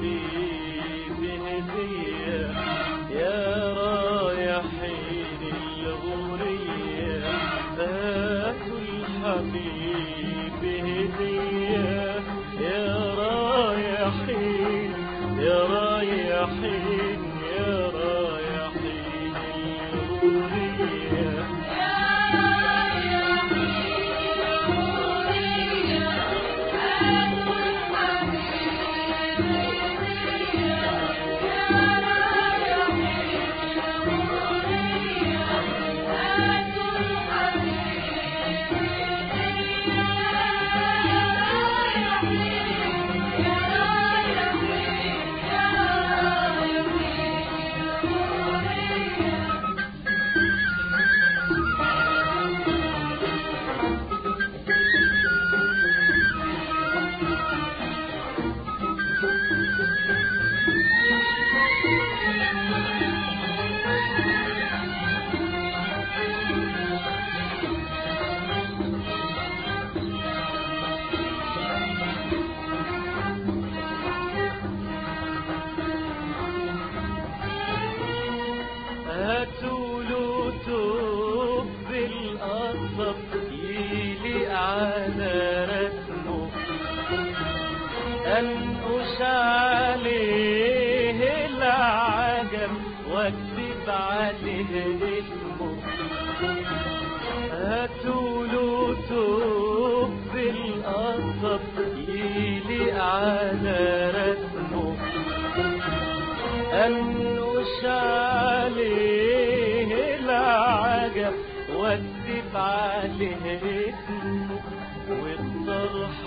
mim.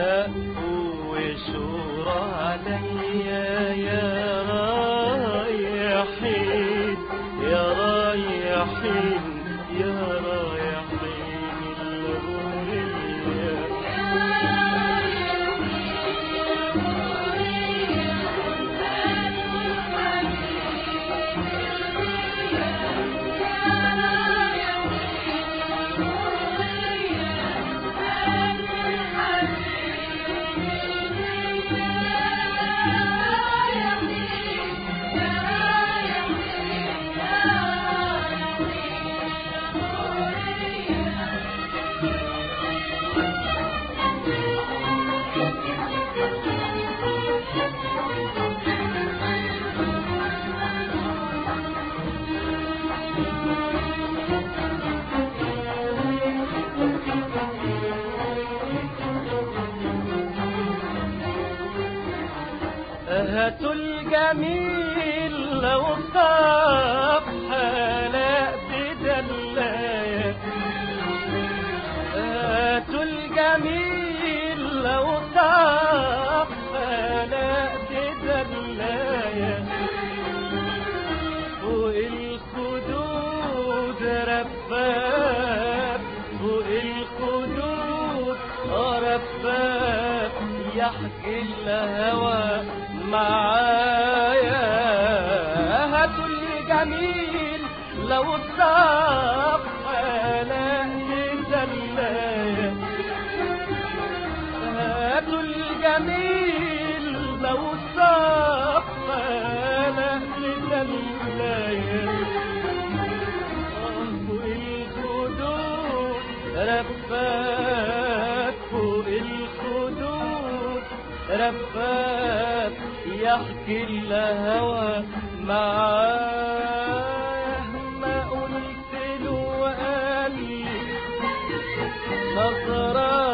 الهواء وشور عليا يا رايحين يا رايحين معك إلا هوى معك رفاق يحكي الهوى معاه. ما قلت له وقال لي نظرات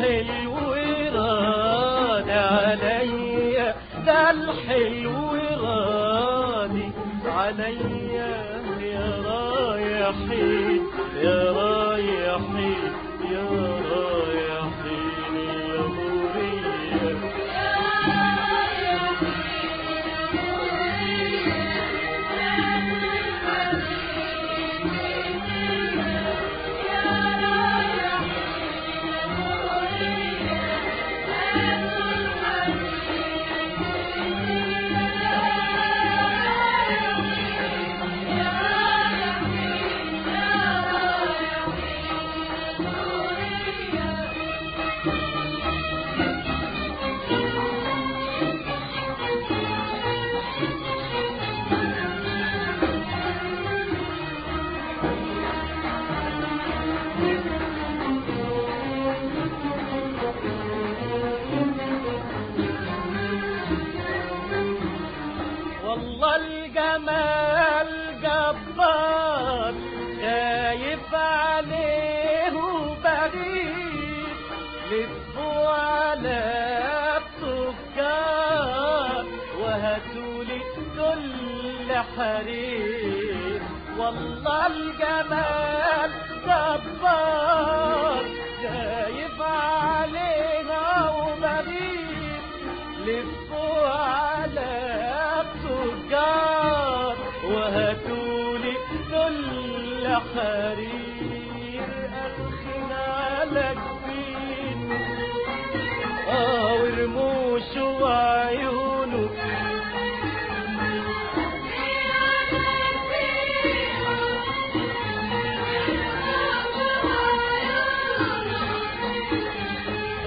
الحلو راد عليا ده الحلو رادي عليا يا رايحين يا رايحين يا رايحين حريم والله الجمال جبار. خايف علينا وبغيب لفوا على التجار. وهاتولي كل حرير.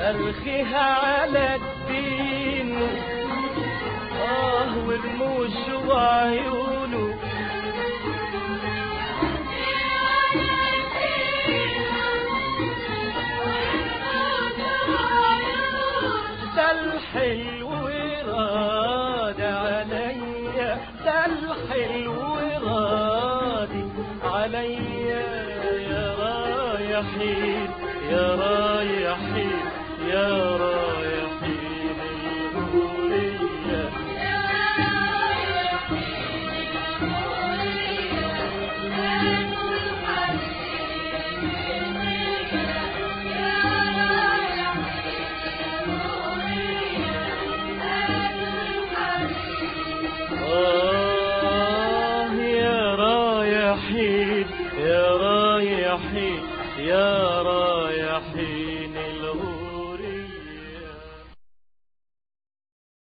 أرخيها على الدين. آه ورموش وعيونه ده الحلو عليا ده الحلو عليا يا رايحين يا رايحين يا رايحين